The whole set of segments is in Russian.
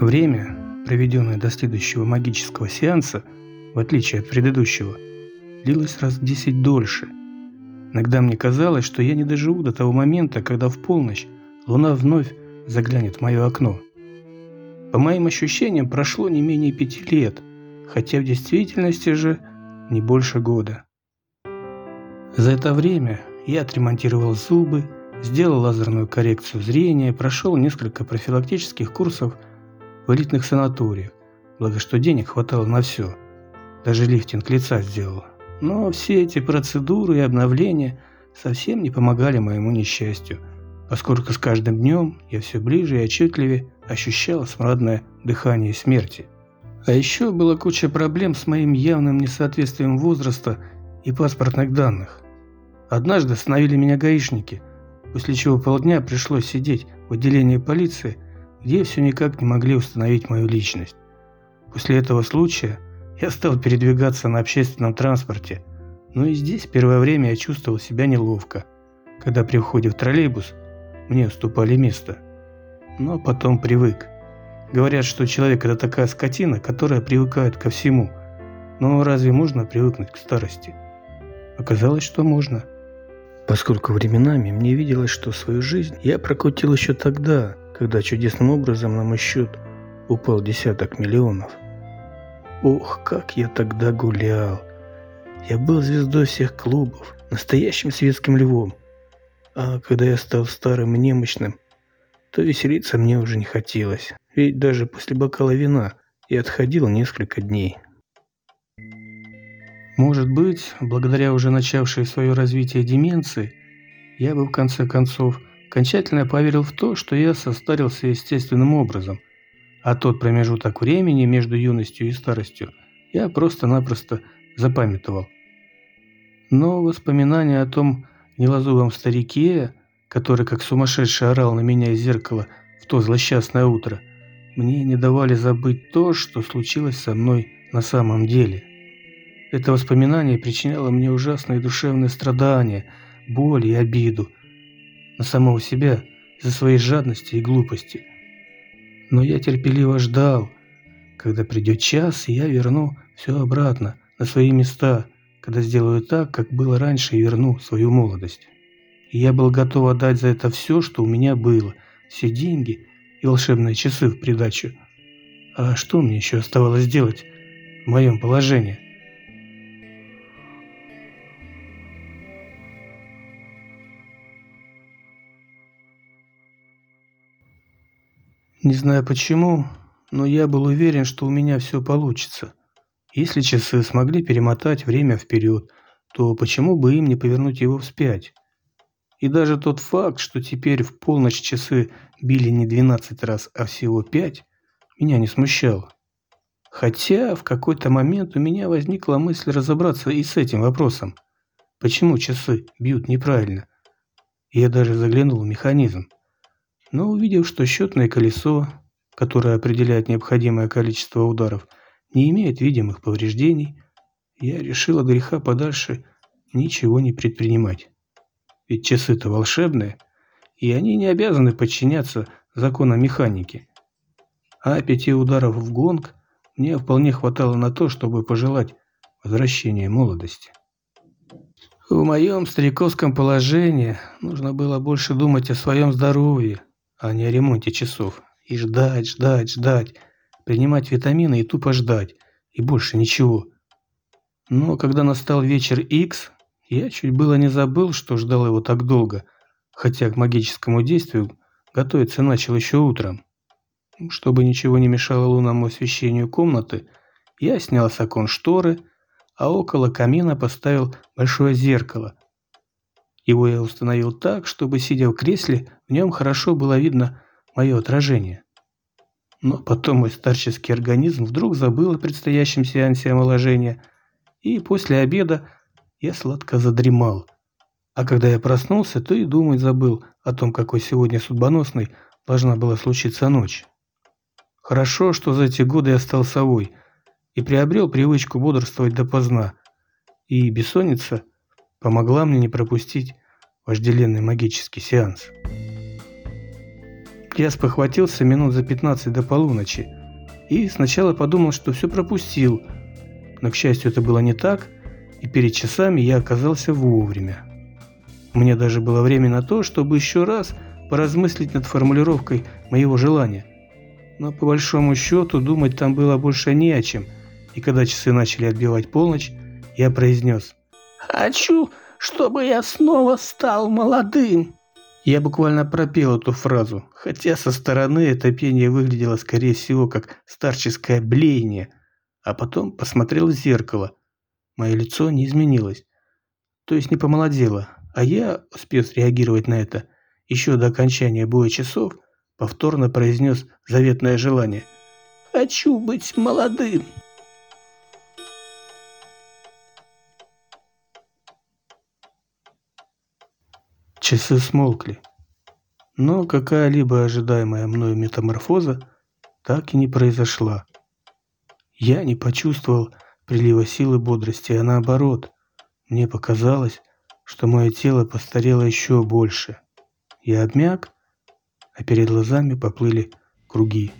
Время, проведенное до следующего магического сеанса, в отличие от предыдущего, длилось раз в десять дольше. Иногда мне казалось, что я не доживу до того момента, когда в полночь луна вновь заглянет в мое окно. По моим ощущениям, прошло не менее пяти лет, хотя в действительности же не больше года. За это время я отремонтировал зубы, сделал лазерную коррекцию зрения, прошел несколько профилактических курсов в элитных санаториях, благо что денег хватало на все. Даже лифтинг лица сделал. Но все эти процедуры и обновления совсем не помогали моему несчастью, поскольку с каждым днем я все ближе и отчетливее ощущал смрадное дыхание смерти. А еще была куча проблем с моим явным несоответствием возраста и паспортных данных. Однажды остановили меня гаишники, после чего полдня пришлось сидеть в отделении полиции, где все никак не могли установить мою личность. После этого случая я стал передвигаться на общественном транспорте, но и здесь первое время я чувствовал себя неловко, когда при входе в троллейбус мне уступали место. Но потом привык. Говорят, что человек – это такая скотина, которая привыкает ко всему. Но разве можно привыкнуть к старости? Оказалось, что можно. Поскольку временами мне виделось, что свою жизнь я прокрутил еще тогда, когда чудесным образом на мой счет упал десяток миллионов. Ох, как я тогда гулял! Я был звездой всех клубов, настоящим светским львом. А когда я стал старым и немощным, то веселиться мне уже не хотелось. Ведь даже после бокала вина я отходил несколько дней. Может быть, благодаря уже начавшей свое развитие деменции, я бы в конце концов окончательно поверил в то, что я состарился естественным образом, а тот промежуток времени между юностью и старостью я просто-напросто запамятовал. Но воспоминания о том нелазувом старике, который как сумасшедший орал на меня из зеркала в то злосчастное утро – мне не давали забыть то, что случилось со мной на самом деле. Это воспоминание причиняло мне ужасные душевные страдания, боль и обиду на самого себя из-за своей жадности и глупости. Но я терпеливо ждал, когда придет час, и я верну все обратно на свои места, когда сделаю так, как было раньше, и верну свою молодость. И я был готов отдать за это все, что у меня было, все деньги и волшебные часы в придачу. А что мне еще оставалось делать в моем положении? Не знаю почему, но я был уверен, что у меня все получится. Если часы смогли перемотать время вперед, то почему бы им не повернуть его вспять? И даже тот факт, что теперь в полночь часы били не 12 раз, а всего 5, меня не смущал. Хотя в какой-то момент у меня возникла мысль разобраться и с этим вопросом. Почему часы бьют неправильно? Я даже заглянул в механизм. Но увидев, что счетное колесо, которое определяет необходимое количество ударов, не имеет видимых повреждений, я решил от греха подальше ничего не предпринимать. Ведь часы-то волшебные, и они не обязаны подчиняться законам механики. А пяти ударов в гонг мне вполне хватало на то, чтобы пожелать возвращения молодости. В моем стариковском положении нужно было больше думать о своем здоровье, а не о ремонте часов. И ждать, ждать, ждать, принимать витамины и тупо ждать, и больше ничего. Но когда настал вечер X, я чуть было не забыл, что ждал его так долго, хотя к магическому действию готовиться начал еще утром. Чтобы ничего не мешало лунному освещению комнаты, я снял с окон шторы, а около камина поставил большое зеркало. Его я установил так, чтобы, сидя в кресле, в нем хорошо было видно мое отражение. Но потом мой старческий организм вдруг забыл о предстоящем сеансе омоложения, и после обеда я сладко задремал. А когда я проснулся, то и думать забыл о том, какой сегодня судьбоносной должна была случиться ночь. Хорошо, что за эти годы я стал совой и приобрел привычку бодрствовать допоздна, и бессонница помогла мне не пропустить вожделенный магический сеанс. Я спохватился минут за 15 до полуночи и сначала подумал, что все пропустил, но, к счастью, это было не так, и перед часами я оказался вовремя. Меня даже было время на то, чтобы еще раз поразмыслить над формулировкой моего желания. Но по большому счету думать там было больше не о чем, и когда часы начали отбивать полночь, я произнес «Хочу, чтобы я снова стал молодым». Я буквально пропел эту фразу, хотя со стороны это пение выглядело скорее всего как старческое блеяние, а потом посмотрел в зеркало. Мое лицо не изменилось, то есть не помолодело, а я, успев реагировать на это, еще до окончания боя часов, повторно произнес заветное желание. «Хочу быть молодым!» Часы смолкли. Но какая-либо ожидаемая мною метаморфоза так и не произошла. Я не почувствовал прилива силы бодрости, а наоборот, мне показалось, что мое тело постарело еще больше. Я обмяк, а перед глазами поплыли круги.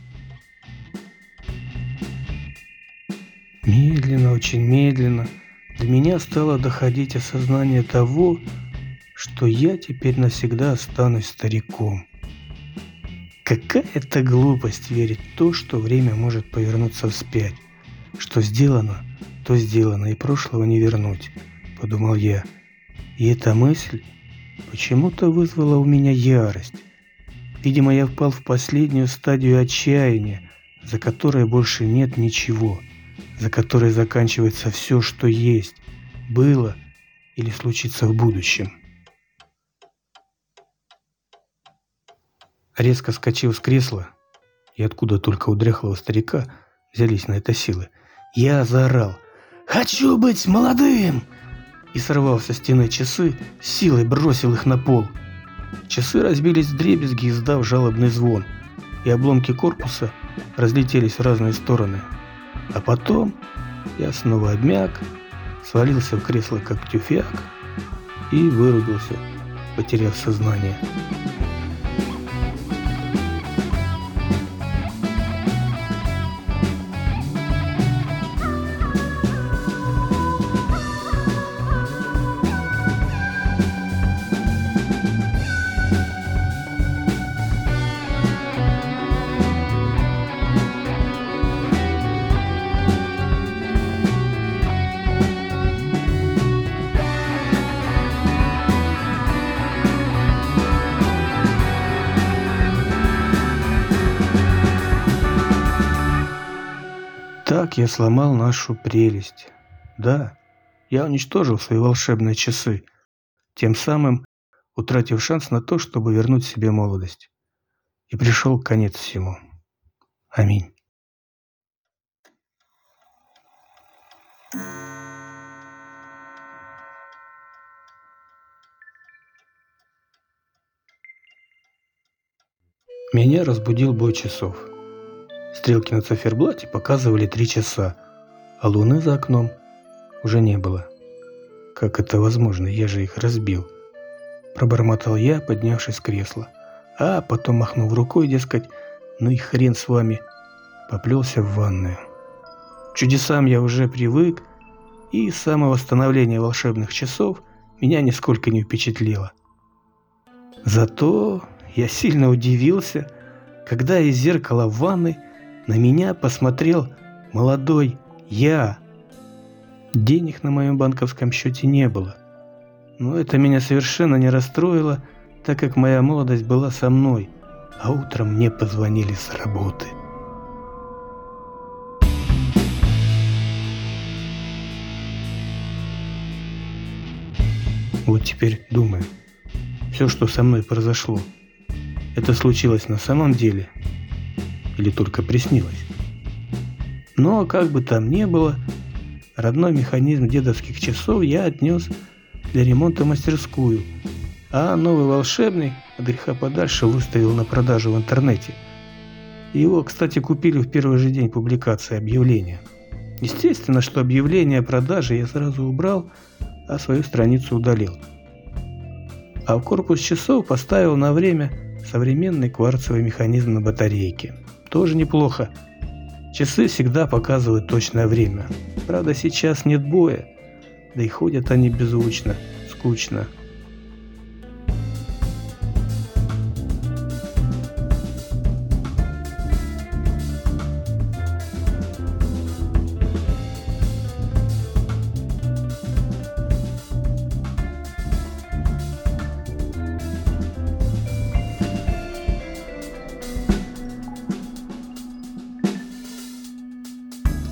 Медленно, очень медленно до меня стало доходить осознание того, что я теперь навсегда останусь стариком. Какая-то глупость верить в то, что время может повернуться вспять. Что сделано, то сделано, и прошлого не вернуть, подумал я. И эта мысль почему-то вызвала у меня ярость. Видимо, я впал в последнюю стадию отчаяния, за которой больше нет ничего, за которой заканчивается все, что есть, было или случится в будущем. Резко скочил с кресла, и откуда только у дряхлого старика взялись на это силы, я заорал «Хочу быть молодым!» и сорвал со стены часы, силой бросил их на пол. Часы разбились в дребезги, издав жалобный звон, и обломки корпуса разлетелись в разные стороны. А потом я снова обмяк, свалился в кресло как тюфяк и вырубился, потеряв сознание. Так я сломал нашу прелесть. Да, я уничтожил свои волшебные часы, тем самым утратив шанс на то, чтобы вернуть себе молодость. И пришел конец всему. Аминь. Меня разбудил бой часов. Стрелки на циферблате показывали три часа, а луны за окном уже не было. Как это возможно, я же их разбил. Пробормотал я, поднявшись с кресла. А потом, махнув рукой, дескать, ну и хрен с вами, поплелся в ванную. чудесам я уже привык, и самовосстановление волшебных часов меня нисколько не впечатлило. Зато я сильно удивился, когда из зеркала в ванной на меня посмотрел молодой я. Денег на моем банковском счете не было. Но это меня совершенно не расстроило, так как моя молодость была со мной, а утром мне позвонили с работы. Вот теперь думаю, все, что со мной произошло, это случилось на самом деле – или только приснилось. Но, как бы там ни было, родной механизм дедовских часов я отнес для ремонта мастерскую, а новый волшебный от греха подальше выставил на продажу в интернете. Его, кстати, купили в первый же день публикации объявления. Естественно, что объявление о продаже я сразу убрал, а свою страницу удалил. А в корпус часов поставил на время Современный кварцевый механизм на батарейке. Тоже неплохо. Часы всегда показывают точное время. Правда, сейчас нет боя. Да и ходят они беззвучно, скучно.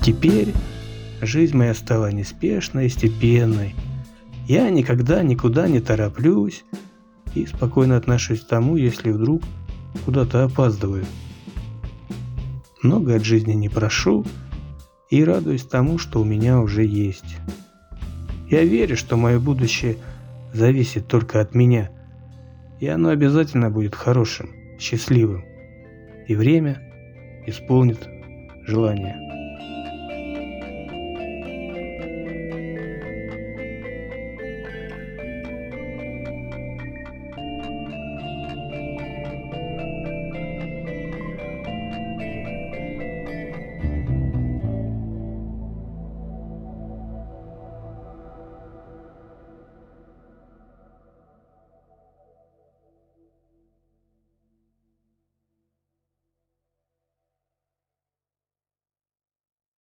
Теперь жизнь моя стала неспешной и степенной. Я никогда никуда не тороплюсь и спокойно отношусь к тому, если вдруг куда-то опаздываю. Много от жизни не прошу и радуюсь тому, что у меня уже есть. Я верю, что мое будущее зависит только от меня, и оно обязательно будет хорошим, счастливым, и время исполнит желание.